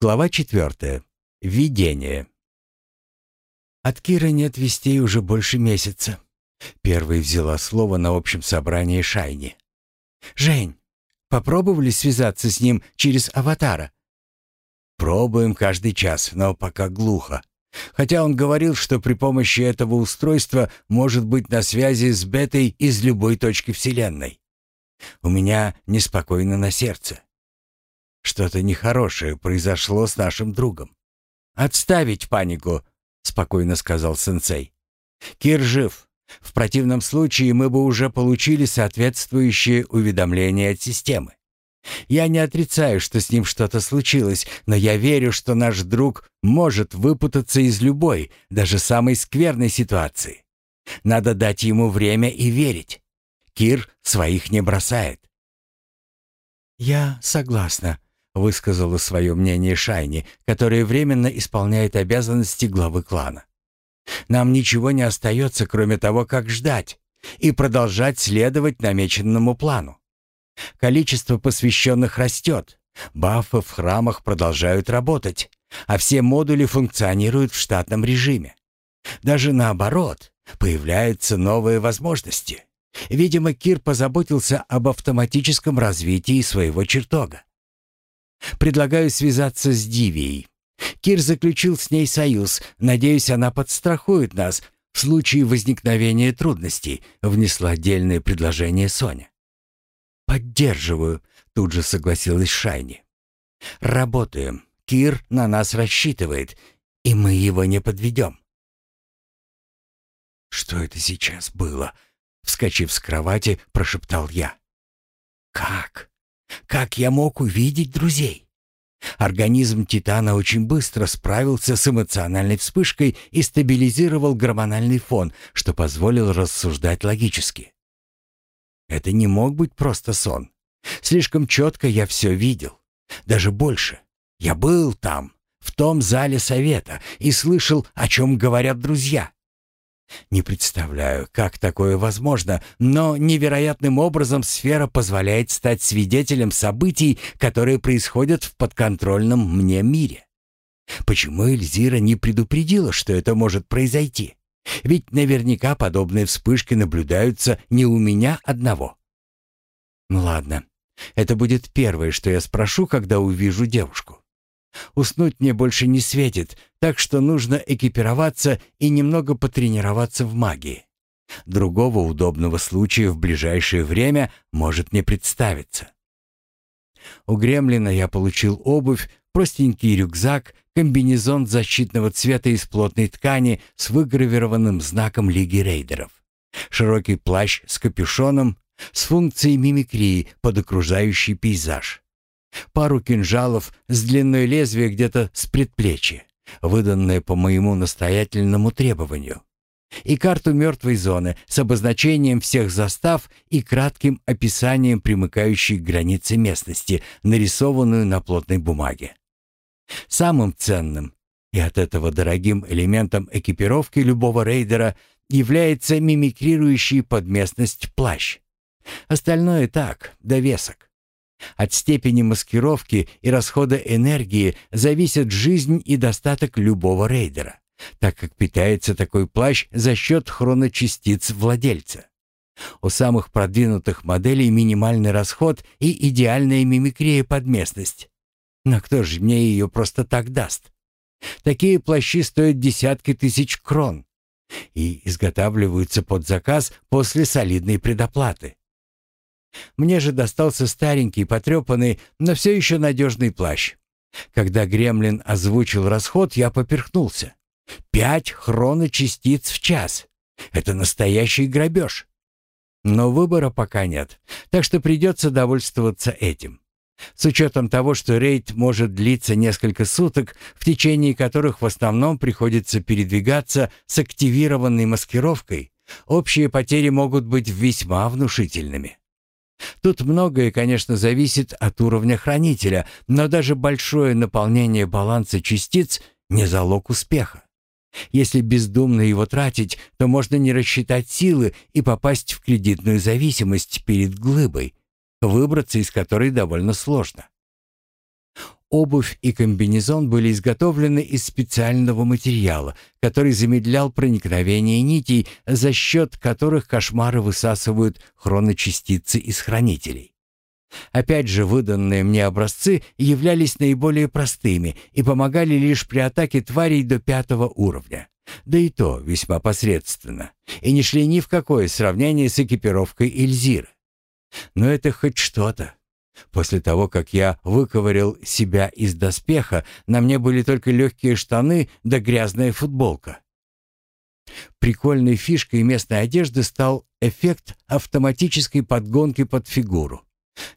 Глава четвертая. Видение. От Кира нет вестей уже больше месяца. Первой взяла слово на общем собрании Шайни. «Жень, попробовали связаться с ним через аватара?» «Пробуем каждый час, но пока глухо. Хотя он говорил, что при помощи этого устройства может быть на связи с Бетой из любой точки Вселенной. У меня неспокойно на сердце. Что-то нехорошее произошло с нашим другом. «Отставить панику», — спокойно сказал сенсей. «Кир жив. В противном случае мы бы уже получили соответствующее уведомление от системы. Я не отрицаю, что с ним что-то случилось, но я верю, что наш друг может выпутаться из любой, даже самой скверной ситуации. Надо дать ему время и верить. Кир своих не бросает. «Я согласна», — высказала свое мнение Шайни, которая временно исполняет обязанности главы клана. «Нам ничего не остается, кроме того, как ждать и продолжать следовать намеченному плану. Количество посвященных растет, бафы в храмах продолжают работать, а все модули функционируют в штатном режиме. Даже наоборот, появляются новые возможности. Видимо, Кир позаботился об автоматическом развитии своего чертога. Предлагаю связаться с Дивией. Кир заключил с ней союз. Надеюсь, она подстрахует нас в случае возникновения трудностей, внесла отдельное предложение Соня. «Поддерживаю», — тут же согласилась Шайни. «Работаем. Кир на нас рассчитывает, и мы его не подведем». «Что это сейчас было?» — вскочив с кровати, прошептал я. «Как? Как я мог увидеть друзей?» Организм Титана очень быстро справился с эмоциональной вспышкой и стабилизировал гормональный фон, что позволило рассуждать логически. Это не мог быть просто сон. Слишком четко я все видел. Даже больше. Я был там, в том зале совета, и слышал, о чем говорят друзья. Не представляю, как такое возможно, но невероятным образом сфера позволяет стать свидетелем событий, которые происходят в подконтрольном мне мире. Почему Эльзира не предупредила, что это может произойти? Ведь наверняка подобные вспышки наблюдаются не у меня одного. Ну ладно, это будет первое, что я спрошу, когда увижу девушку. Уснуть мне больше не светит, так что нужно экипироваться и немного потренироваться в магии. Другого удобного случая в ближайшее время может не представиться. У Гремлина я получил обувь, простенький рюкзак, комбинезон защитного цвета из плотной ткани с выгравированным знаком Лиги рейдеров, широкий плащ с капюшоном, с функцией мимикрии под окружающий пейзаж, пару кинжалов с длиной лезвия где-то с предплечья, выданные по моему настоятельному требованию, и карту мертвой зоны с обозначением всех застав и кратким описанием примыкающей к границе местности, нарисованную на плотной бумаге. Самым ценным и от этого дорогим элементом экипировки любого рейдера является мимикрирующий под местность плащ. Остальное так, довесок. От степени маскировки и расхода энергии зависит жизнь и достаток любого рейдера, так как питается такой плащ за счет хроночастиц владельца. У самых продвинутых моделей минимальный расход и идеальная мимикрия под местность. Но кто же мне ее просто так даст? Такие плащи стоят десятки тысяч крон и изготавливаются под заказ после солидной предоплаты. Мне же достался старенький, потрепанный, но все еще надежный плащ. Когда Гремлин озвучил расход, я поперхнулся. Пять хроночастиц в час. Это настоящий грабеж. Но выбора пока нет, так что придется довольствоваться этим. С учетом того, что рейд может длиться несколько суток, в течение которых в основном приходится передвигаться с активированной маскировкой, общие потери могут быть весьма внушительными. Тут многое, конечно, зависит от уровня хранителя, но даже большое наполнение баланса частиц не залог успеха. Если бездумно его тратить, то можно не рассчитать силы и попасть в кредитную зависимость перед глыбой, выбраться из которой довольно сложно. Обувь и комбинезон были изготовлены из специального материала, который замедлял проникновение нитей, за счет которых кошмары высасывают хроночастицы из хранителей. Опять же, выданные мне образцы являлись наиболее простыми и помогали лишь при атаке тварей до пятого уровня. Да и то весьма посредственно, и не шли ни в какое сравнение с экипировкой Эльзира. Но это хоть что-то. После того, как я выковырял себя из доспеха, на мне были только легкие штаны да грязная футболка. Прикольной фишкой местной одежды стал эффект автоматической подгонки под фигуру.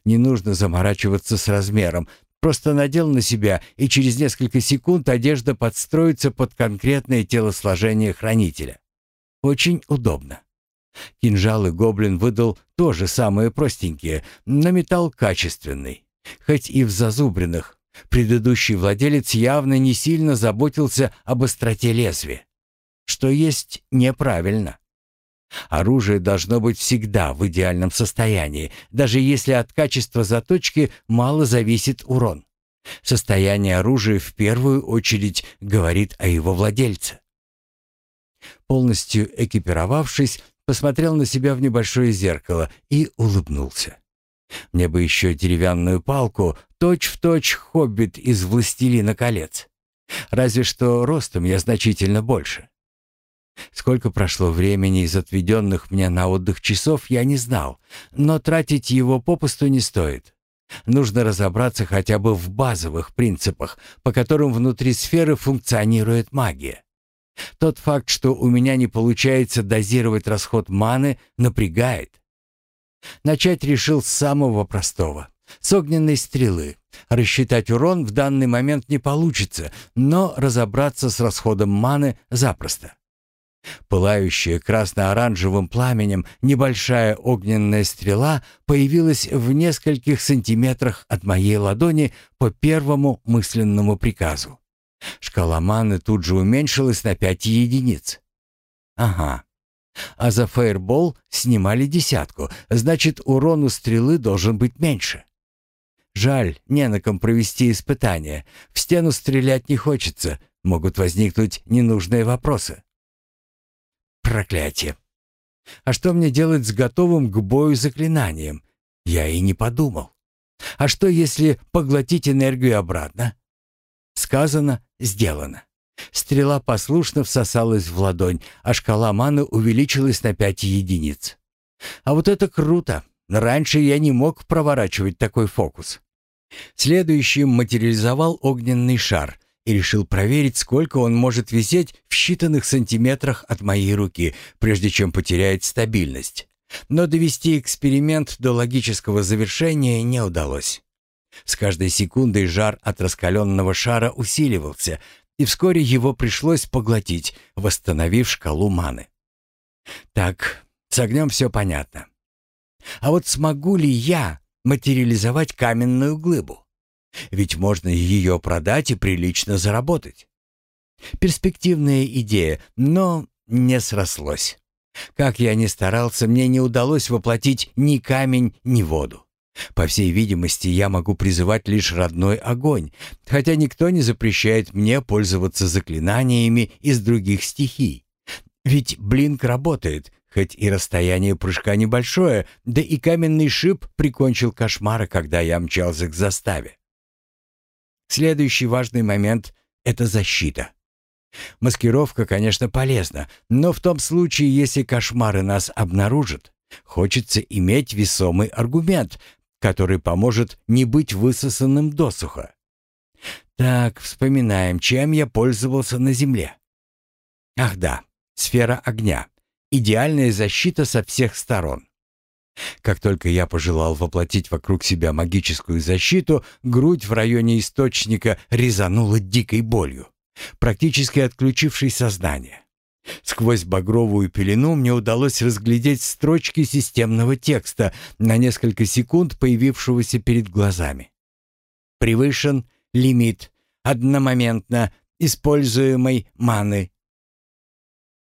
Не нужно заморачиваться с размером, просто надел на себя, и через несколько секунд одежда подстроится под конкретное телосложение хранителя. Очень удобно. Кинжалы гоблин выдал тоже самые простенькие, но металл качественный. Хоть и в зазубринах, предыдущий владелец явно не сильно заботился об остроте лезвия. Что есть неправильно. Оружие должно быть всегда в идеальном состоянии, даже если от качества заточки мало зависит урон. Состояние оружия в первую очередь говорит о его владельце. Полностью экипировавшись, посмотрел на себя в небольшое зеркало и улыбнулся. Мне бы еще деревянную палку, точь-в-точь точь хоббит из «Властелина колец». Разве что ростом я значительно больше. Сколько прошло времени из отведенных мне на отдых часов, я не знал, но тратить его попусту не стоит. Нужно разобраться хотя бы в базовых принципах, по которым внутри сферы функционирует магия. Тот факт, что у меня не получается дозировать расход маны, напрягает. Начать решил с самого простого — с огненной стрелы. Рассчитать урон в данный момент не получится, но разобраться с расходом маны запросто. Пылающая красно-оранжевым пламенем небольшая огненная стрела появилась в нескольких сантиметрах от моей ладони по первому мысленному приказу. Шкала маны тут же уменьшилась на пять единиц. Ага. А за фаербол снимали десятку, значит, урон у стрелы должен быть меньше. Жаль, не на ком провести испытание. В стену стрелять не хочется, могут возникнуть ненужные вопросы. Проклятие. А что мне делать с готовым к бою заклинанием? Я и не подумал. А что, если поглотить энергию обратно? Сказано, сделано. Стрела послушно всосалась в ладонь, а шкала маны увеличилась на пять единиц. А вот это круто. Раньше я не мог проворачивать такой фокус. Следующим материализовал огненный шар и решил проверить, сколько он может висеть в считанных сантиметрах от моей руки, прежде чем потеряет стабильность. Но довести эксперимент до логического завершения не удалось. С каждой секундой жар от раскаленного шара усиливался, и вскоре его пришлось поглотить, восстановив шкалу маны. Так, с огнем все понятно. А вот смогу ли я материализовать каменную глыбу? Ведь можно ее продать и прилично заработать. Перспективная идея, но не срослось. Как я ни старался, мне не удалось воплотить ни камень, ни воду. По всей видимости, я могу призывать лишь родной огонь, хотя никто не запрещает мне пользоваться заклинаниями из других стихий. Ведь блинк работает, хоть и расстояние прыжка небольшое, да и каменный шип прикончил кошмара, когда я мчался к заставе. Следующий важный момент — это защита. Маскировка, конечно, полезна, но в том случае, если кошмары нас обнаружат, хочется иметь весомый аргумент, который поможет не быть высосанным досуха. Так, вспоминаем, чем я пользовался на Земле. Ах да, сфера огня. Идеальная защита со всех сторон. Как только я пожелал воплотить вокруг себя магическую защиту, грудь в районе источника резанула дикой болью, практически отключившей сознание. Сквозь багровую пелену мне удалось разглядеть строчки системного текста, на несколько секунд появившегося перед глазами. Превышен лимит одномоментно используемой маны.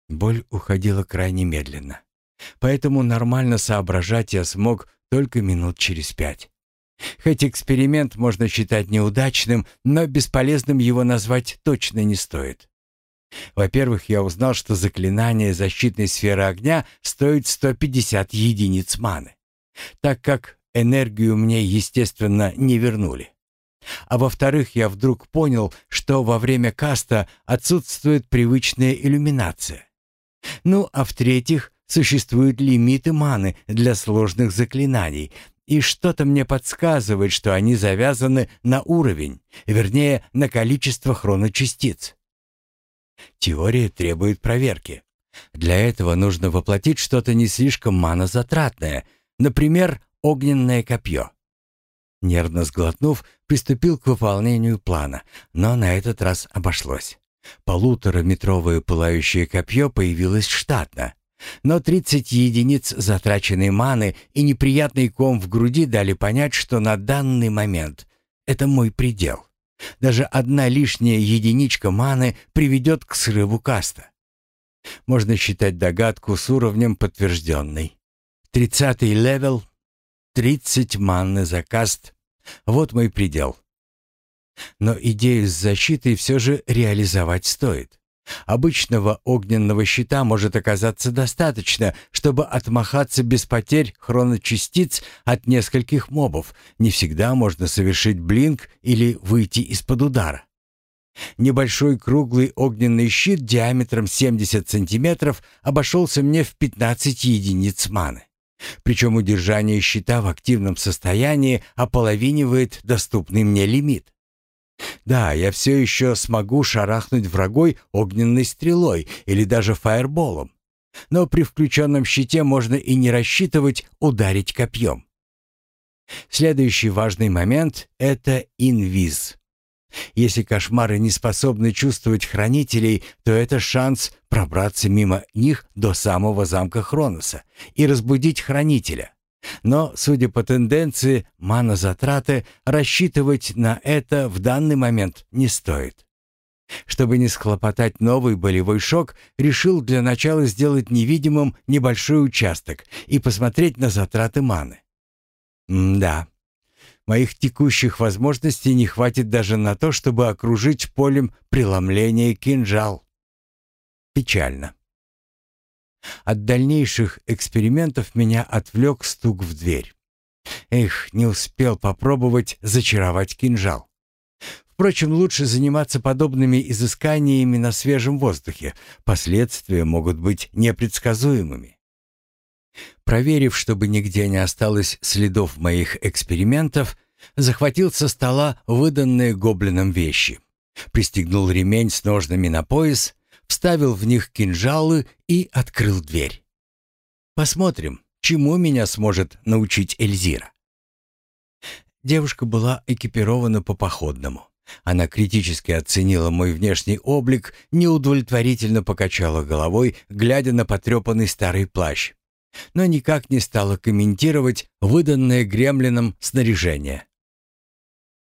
Боль уходила крайне медленно, поэтому нормально соображать я смог только минут через пять. Хоть эксперимент можно считать неудачным, но бесполезным его назвать точно не стоит. Во-первых, я узнал, что заклинание защитной сферы огня стоит 150 единиц маны, так как энергию мне, естественно, не вернули. А во-вторых, я вдруг понял, что во время каста отсутствует привычная иллюминация. Ну, а в-третьих, существуют лимиты маны для сложных заклинаний, и что-то мне подсказывает, что они завязаны на уровень, вернее, на количество хроночастиц. Теория требует проверки. Для этого нужно воплотить что-то не слишком манозатратное, например, огненное копье. Нервно сглотнув, приступил к выполнению плана, но на этот раз обошлось. Полутораметровое пылающее копье появилось штатно, но 30 единиц затраченной маны и неприятный ком в груди дали понять, что на данный момент это мой предел. Даже одна лишняя единичка маны приведет к срыву каста. Можно считать догадку с уровнем подтвержденной. Тридцатый левел, 30 маны за каст. Вот мой предел. Но идею с защитой все же реализовать стоит. Обычного огненного щита может оказаться достаточно, чтобы отмахаться без потерь хроночастиц от нескольких мобов. Не всегда можно совершить блинк или выйти из-под удара. Небольшой круглый огненный щит диаметром 70 сантиметров обошелся мне в 15 единиц маны. Причем удержание щита в активном состоянии ополовинивает доступный мне лимит. Да, я все еще смогу шарахнуть врагой огненной стрелой или даже фаерболом. Но при включенном щите можно и не рассчитывать ударить копьем. Следующий важный момент — это инвиз. Если кошмары не способны чувствовать хранителей, то это шанс пробраться мимо них до самого замка Хроноса и разбудить хранителя. Но, судя по тенденции манозатраты, рассчитывать на это в данный момент не стоит. Чтобы не схлопотать новый болевой шок, решил для начала сделать невидимым небольшой участок и посмотреть на затраты маны. М да, моих текущих возможностей не хватит даже на то, чтобы окружить полем преломления кинжал. Печально. От дальнейших экспериментов меня отвлек стук в дверь. Эх, не успел попробовать зачаровать кинжал. Впрочем, лучше заниматься подобными изысканиями на свежем воздухе. Последствия могут быть непредсказуемыми. Проверив, чтобы нигде не осталось следов моих экспериментов, захватил со стола выданные гоблином вещи. Пристегнул ремень с ножнами на пояс вставил в них кинжалы и открыл дверь. Посмотрим, чему меня сможет научить Эльзира. Девушка была экипирована по походному. Она критически оценила мой внешний облик, неудовлетворительно покачала головой, глядя на потрепанный старый плащ, но никак не стала комментировать выданное гремлином снаряжение.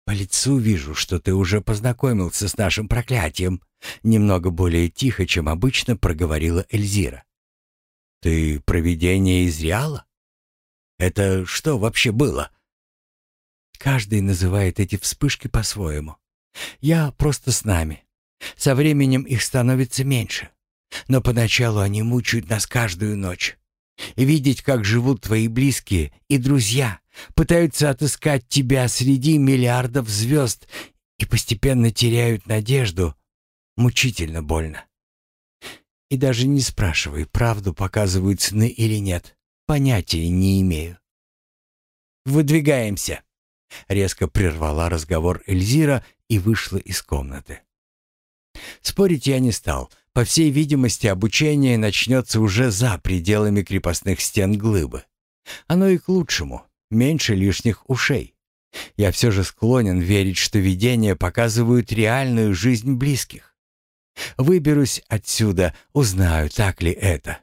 «По лицу вижу, что ты уже познакомился с нашим проклятием», немного более тихо, чем обычно проговорила Эльзира. «Ты провидение из Реала? Это что вообще было?» Каждый называет эти вспышки по-своему. Я просто с нами. Со временем их становится меньше. Но поначалу они мучают нас каждую ночь. Видеть, как живут твои близкие и друзья, пытаются отыскать тебя среди миллиардов звезд и постепенно теряют надежду, мучительно больно. И даже не спрашивай, правду показывают сны или нет. Понятия не имею. «Выдвигаемся!» Резко прервала разговор Эльзира и вышла из комнаты. Спорить я не стал. По всей видимости, обучение начнется уже за пределами крепостных стен глыбы. Оно и к лучшему. Меньше лишних ушей. Я все же склонен верить, что видения показывают реальную жизнь близких. Выберусь отсюда, узнаю, так ли это.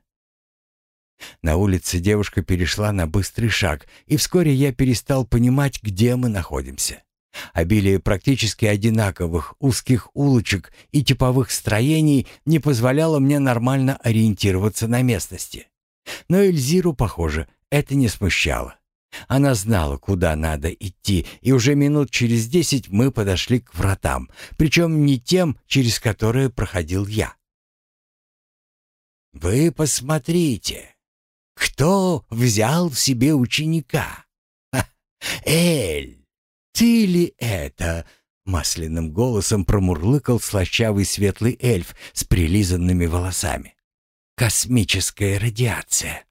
На улице девушка перешла на быстрый шаг, и вскоре я перестал понимать, где мы находимся. Обилие практически одинаковых узких улочек и типовых строений не позволяло мне нормально ориентироваться на местности. Но Эльзиру, похоже, это не смущало. Она знала, куда надо идти, и уже минут через десять мы подошли к вратам, причем не тем, через которые проходил я. «Вы посмотрите, кто взял в себе ученика? Ха, Эль, ты ли это?» Масляным голосом промурлыкал слащавый светлый эльф с прилизанными волосами. «Космическая радиация.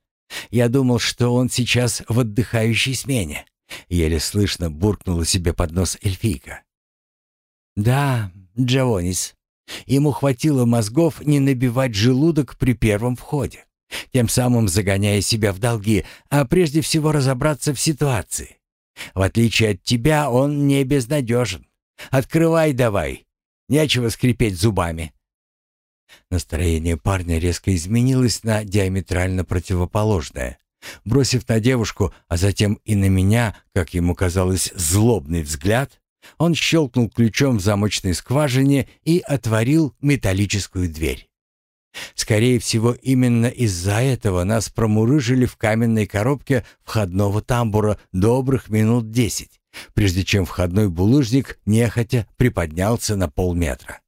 Я думал, что он сейчас в отдыхающей смене. Еле слышно буркнула себе под нос эльфийка. Да, Джавонис. Ему хватило мозгов не набивать желудок при первом входе, тем самым загоняя себя в долги, а прежде всего разобраться в ситуации. В отличие от тебя, он не безнадежен. Открывай давай. Нечего скрипеть зубами. Настроение парня резко изменилось на диаметрально противоположное. Бросив на девушку, а затем и на меня, как ему казалось, злобный взгляд, он щелкнул ключом в замочной скважине и отворил металлическую дверь. Скорее всего, именно из-за этого нас промурыжили в каменной коробке входного тамбура добрых минут десять, прежде чем входной булыжник нехотя приподнялся на полметра.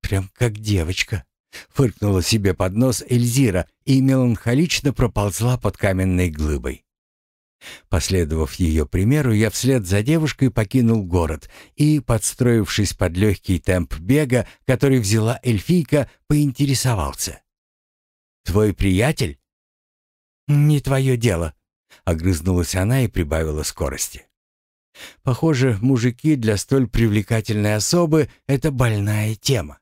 Прям как девочка. Фыркнула себе под нос Эльзира и меланхолично проползла под каменной глыбой. Последовав ее примеру, я вслед за девушкой покинул город и, подстроившись под легкий темп бега, который взяла эльфийка, поинтересовался. «Твой приятель?» «Не твое дело», — огрызнулась она и прибавила скорости. «Похоже, мужики для столь привлекательной особы — это больная тема.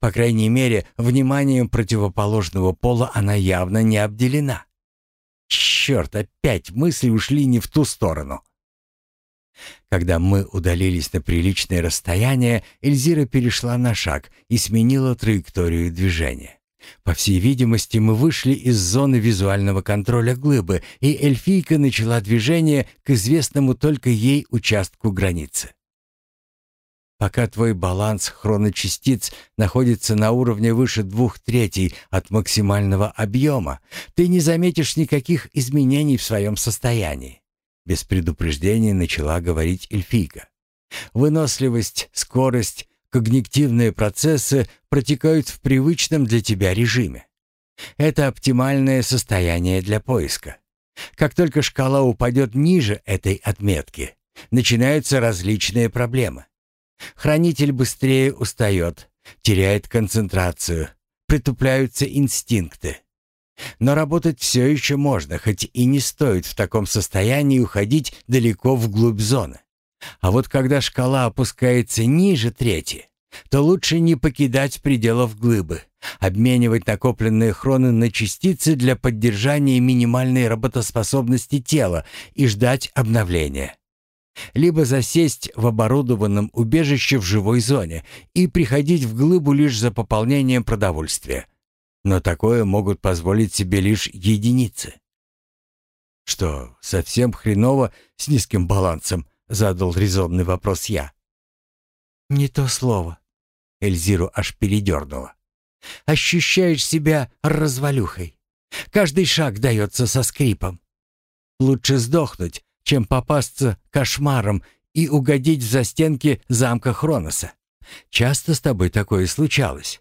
По крайней мере, вниманием противоположного пола она явно не обделена. Черт, опять мысли ушли не в ту сторону. Когда мы удалились на приличное расстояние, Эльзира перешла на шаг и сменила траекторию движения. По всей видимости, мы вышли из зоны визуального контроля глыбы, и эльфийка начала движение к известному только ей участку границы. Пока твой баланс хроночастиц находится на уровне выше двух третей от максимального объема, ты не заметишь никаких изменений в своем состоянии. Без предупреждения начала говорить эльфийка. Выносливость, скорость, когнитивные процессы протекают в привычном для тебя режиме. Это оптимальное состояние для поиска. Как только шкала упадет ниже этой отметки, начинаются различные проблемы. Хранитель быстрее устает, теряет концентрацию, притупляются инстинкты. Но работать все еще можно, хоть и не стоит в таком состоянии уходить далеко вглубь зоны. А вот когда шкала опускается ниже трети, то лучше не покидать пределов глыбы, обменивать накопленные хроны на частицы для поддержания минимальной работоспособности тела и ждать обновления либо засесть в оборудованном убежище в живой зоне и приходить в глыбу лишь за пополнением продовольствия. Но такое могут позволить себе лишь единицы. «Что, совсем хреново с низким балансом?» — задал резонный вопрос я. «Не то слово». Эльзиру аж передернула. «Ощущаешь себя развалюхой. Каждый шаг дается со скрипом. Лучше сдохнуть, чем попасться кошмаром и угодить в застенки замка Хроноса. Часто с тобой такое случалось.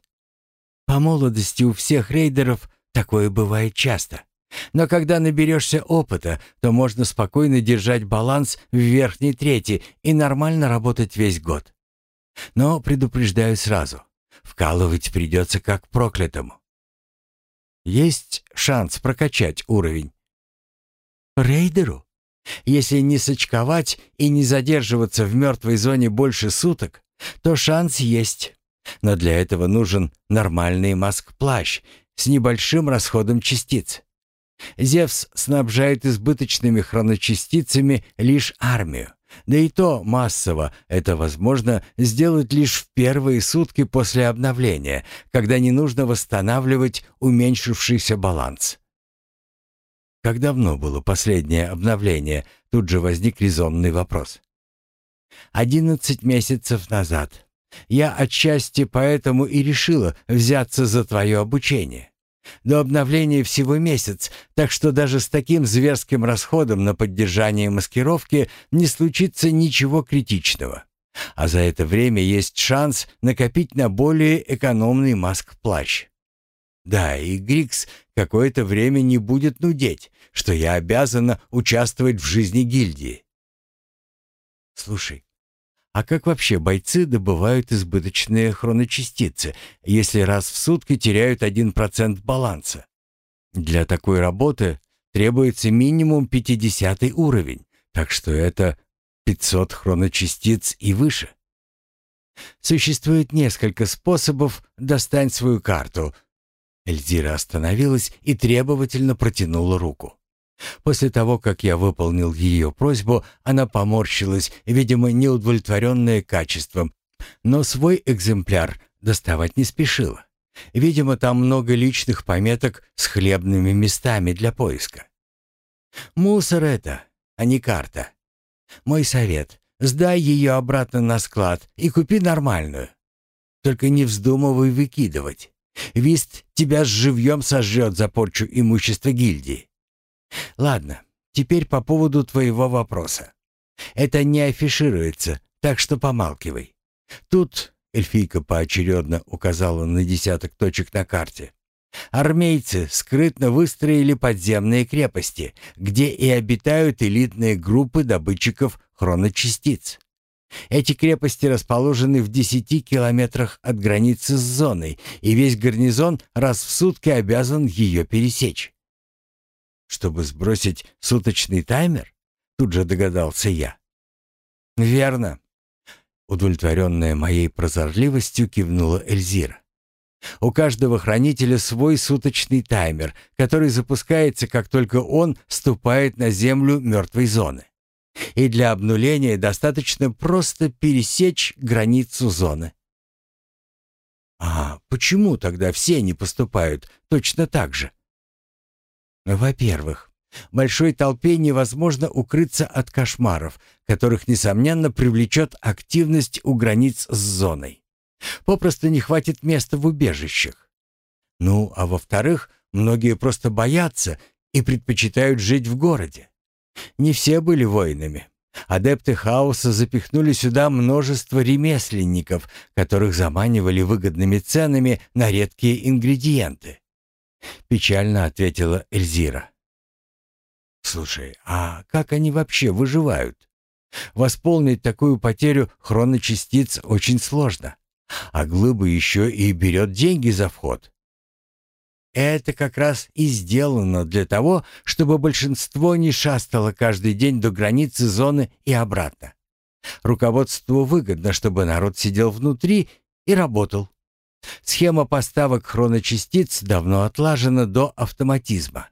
По молодости у всех рейдеров такое бывает часто. Но когда наберешься опыта, то можно спокойно держать баланс в верхней трети и нормально работать весь год. Но предупреждаю сразу, вкалывать придется как проклятому. Есть шанс прокачать уровень. Рейдеру? Если не сочковать и не задерживаться в мертвой зоне больше суток, то шанс есть. Но для этого нужен нормальный маск-плащ с небольшим расходом частиц. Зевс снабжает избыточными хроночастицами лишь армию. Да и то массово это возможно сделать лишь в первые сутки после обновления, когда не нужно восстанавливать уменьшившийся баланс. Как давно было последнее обновление? Тут же возник резонный вопрос. «Одиннадцать месяцев назад. Я отчасти поэтому и решила взяться за твое обучение. До обновления всего месяц, так что даже с таким зверским расходом на поддержание маскировки не случится ничего критичного. А за это время есть шанс накопить на более экономный маск-плащ. Да, и Грикс какое-то время не будет нудеть, что я обязана участвовать в жизни гильдии. Слушай, а как вообще бойцы добывают избыточные хроночастицы, если раз в сутки теряют 1% баланса? Для такой работы требуется минимум 50 уровень, так что это 500 хроночастиц и выше. Существует несколько способов достать свою карту. Эльзира остановилась и требовательно протянула руку. После того, как я выполнил ее просьбу, она поморщилась, видимо, неудовлетворенная качеством, но свой экземпляр доставать не спешила. Видимо, там много личных пометок с хлебными местами для поиска. Мусор это, а не карта. Мой совет — сдай ее обратно на склад и купи нормальную. Только не вздумывай выкидывать. Вист тебя с живьем сожжет за порчу имущества гильдии. Ладно, теперь по поводу твоего вопроса. Это не афишируется, так что помалкивай. Тут эльфийка поочередно указала на десяток точек на карте. Армейцы скрытно выстроили подземные крепости, где и обитают элитные группы добытчиков хроночастиц. Эти крепости расположены в 10 километрах от границы с зоной, и весь гарнизон раз в сутки обязан ее пересечь. Чтобы сбросить суточный таймер? Тут же догадался я. Верно. Удовлетворенная моей прозорливостью кивнула Эльзира. У каждого хранителя свой суточный таймер, который запускается, как только он ступает на землю мертвой зоны. И для обнуления достаточно просто пересечь границу зоны. А почему тогда все не поступают точно так же? Во-первых, большой толпе невозможно укрыться от кошмаров, которых, несомненно, привлечет активность у границ с зоной. Попросту не хватит места в убежищах. Ну, а во-вторых, многие просто боятся и предпочитают жить в городе. Не все были воинами. Адепты хаоса запихнули сюда множество ремесленников, которых заманивали выгодными ценами на редкие ингредиенты. Печально ответила Эльзира. Слушай, а как они вообще выживают? Восполнить такую потерю хроночастиц очень сложно. А глыба еще и берет деньги за вход. Это как раз и сделано для того, чтобы большинство не шастало каждый день до границы зоны и обратно. Руководству выгодно, чтобы народ сидел внутри и работал. Схема поставок хроночастиц давно отлажена до автоматизма.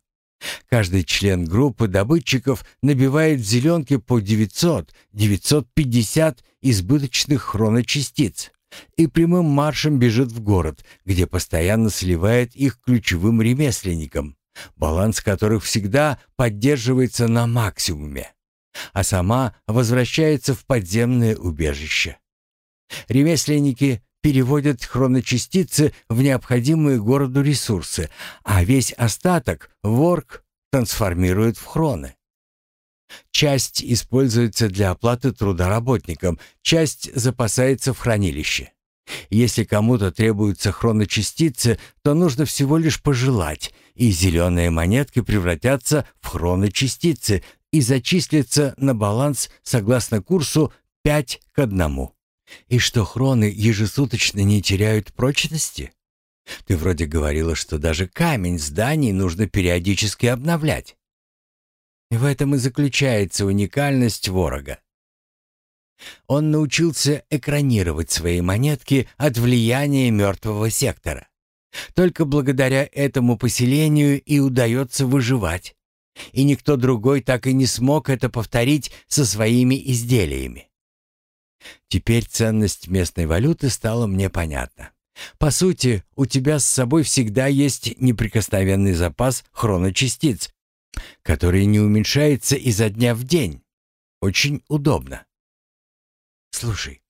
Каждый член группы добытчиков набивает в зеленке по 900-950 избыточных хроночастиц и прямым маршем бежит в город, где постоянно сливает их ключевым ремесленникам, баланс которых всегда поддерживается на максимуме, а сама возвращается в подземное убежище. Ремесленники переводят хроночастицы в необходимые городу ресурсы, а весь остаток ворк трансформирует в хроны. Часть используется для оплаты труда работникам, часть запасается в хранилище. Если кому-то требуются хроночастицы, то нужно всего лишь пожелать, и зеленые монетки превратятся в хроночастицы и зачислятся на баланс согласно курсу 5 к 1. И что хроны ежесуточно не теряют прочности? Ты вроде говорила, что даже камень зданий нужно периодически обновлять. В этом и заключается уникальность ворога. Он научился экранировать свои монетки от влияния мертвого сектора. Только благодаря этому поселению и удается выживать. И никто другой так и не смог это повторить со своими изделиями. Теперь ценность местной валюты стала мне понятна. По сути, у тебя с собой всегда есть неприкосновенный запас хроночастиц, который не уменьшается изо дня в день. Очень удобно. Слушай,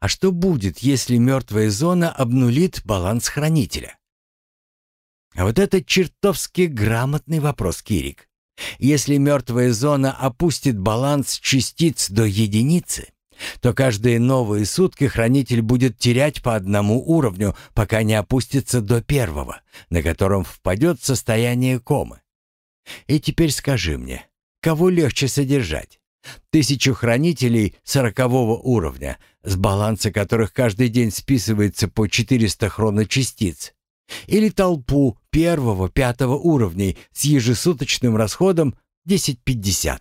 а что будет, если мертвая зона обнулит баланс хранителя? А вот это чертовски грамотный вопрос, Кирик. Если мертвая зона опустит баланс частиц до единицы, то каждые новые сутки хранитель будет терять по одному уровню, пока не опустится до первого, на котором впадет в состояние комы. И теперь скажи мне, кого легче содержать? Тысячу хранителей сорокового уровня, с баланса которых каждый день списывается по 400 хроночастиц, или толпу первого, пятого уровней с ежесуточным расходом 10-50.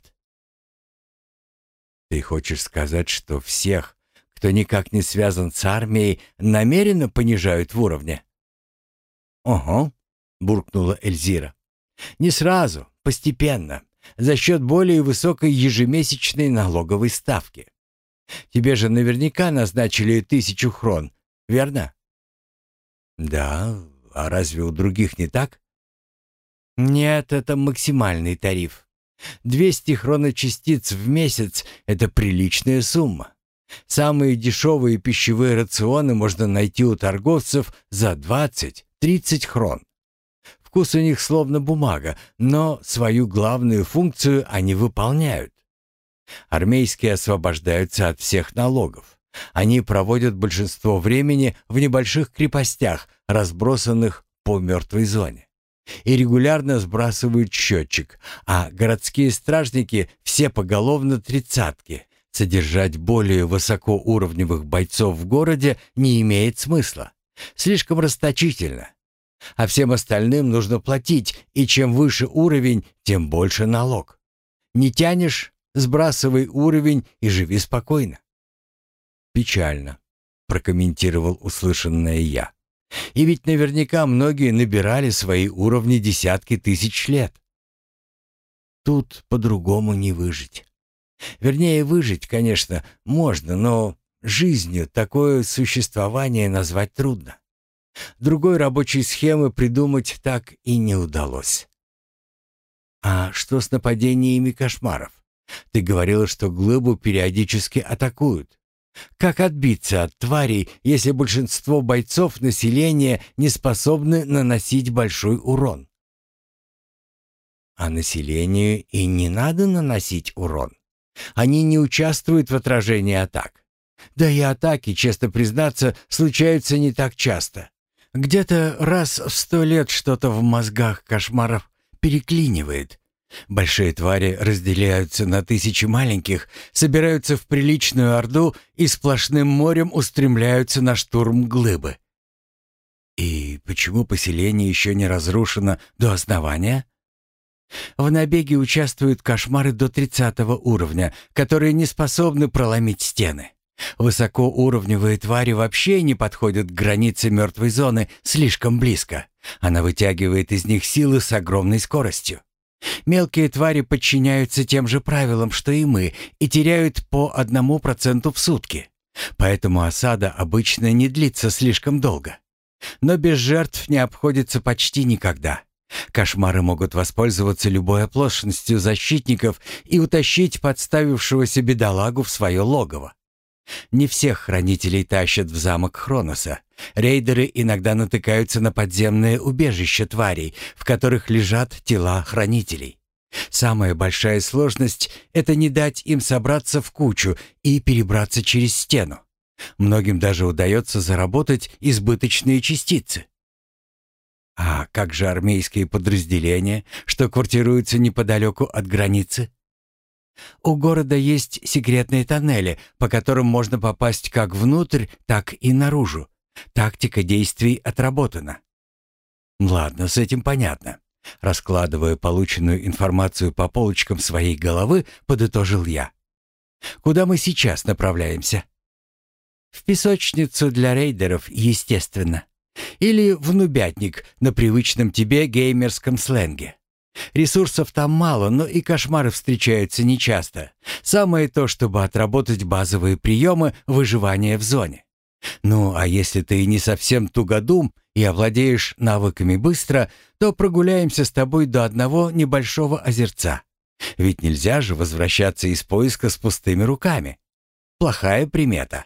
Ты хочешь сказать, что всех, кто никак не связан с армией, намеренно понижают в уровне? Ого, буркнула Эльзира. Не сразу, постепенно, за счет более высокой ежемесячной налоговой ставки. Тебе же наверняка назначили тысячу хрон, верно? Да, а разве у других не так? Нет, это максимальный тариф. 200 хроночастиц в месяц — это приличная сумма. Самые дешевые пищевые рационы можно найти у торговцев за 20-30 хрон. Вкус у них словно бумага, но свою главную функцию они выполняют. Армейские освобождаются от всех налогов. Они проводят большинство времени в небольших крепостях, разбросанных по мертвой зоне. И регулярно сбрасывают счетчик, а городские стражники все поголовно тридцатки. Содержать более высокоуровневых бойцов в городе не имеет смысла. Слишком расточительно. А всем остальным нужно платить, и чем выше уровень, тем больше налог. Не тянешь — сбрасывай уровень и живи спокойно. «Печально», — прокомментировал услышанное я. «И ведь наверняка многие набирали свои уровни десятки тысяч лет». Тут по-другому не выжить. Вернее, выжить, конечно, можно, но жизнью такое существование назвать трудно. Другой рабочей схемы придумать так и не удалось. А что с нападениями кошмаров? Ты говорила, что глыбу периодически атакуют. Как отбиться от тварей, если большинство бойцов населения не способны наносить большой урон? А населению и не надо наносить урон. Они не участвуют в отражении атак. Да и атаки, честно признаться, случаются не так часто. Где-то раз в сто лет что-то в мозгах кошмаров переклинивает, Большие твари разделяются на тысячи маленьких, собираются в приличную орду и сплошным морем устремляются на штурм глыбы. И почему поселение еще не разрушено до основания? В набеге участвуют кошмары до 30 уровня, которые не способны проломить стены. Высокоуровневые твари вообще не подходят к границе мертвой зоны слишком близко. Она вытягивает из них силы с огромной скоростью. Мелкие твари подчиняются тем же правилам, что и мы, и теряют по одному проценту в сутки. Поэтому осада обычно не длится слишком долго. Но без жертв не обходится почти никогда. Кошмары могут воспользоваться любой оплошностью защитников и утащить подставившегося бедолагу в свое логово. Не всех хранителей тащат в замок Хроноса. Рейдеры иногда натыкаются на подземные убежища тварей, в которых лежат тела хранителей. Самая большая сложность — это не дать им собраться в кучу и перебраться через стену. Многим даже удается заработать избыточные частицы. А как же армейские подразделения, что квартируются неподалеку от границы? У города есть секретные тоннели, по которым можно попасть как внутрь, так и наружу. Тактика действий отработана. Ладно, с этим понятно. Раскладывая полученную информацию по полочкам своей головы, подытожил я. Куда мы сейчас направляемся? В песочницу для рейдеров, естественно. Или в нубятник на привычном тебе геймерском сленге. Ресурсов там мало, но и кошмары встречаются нечасто. Самое то, чтобы отработать базовые приемы выживания в зоне. Ну, а если ты не совсем тугодум и овладеешь навыками быстро, то прогуляемся с тобой до одного небольшого озерца. Ведь нельзя же возвращаться из поиска с пустыми руками. Плохая примета.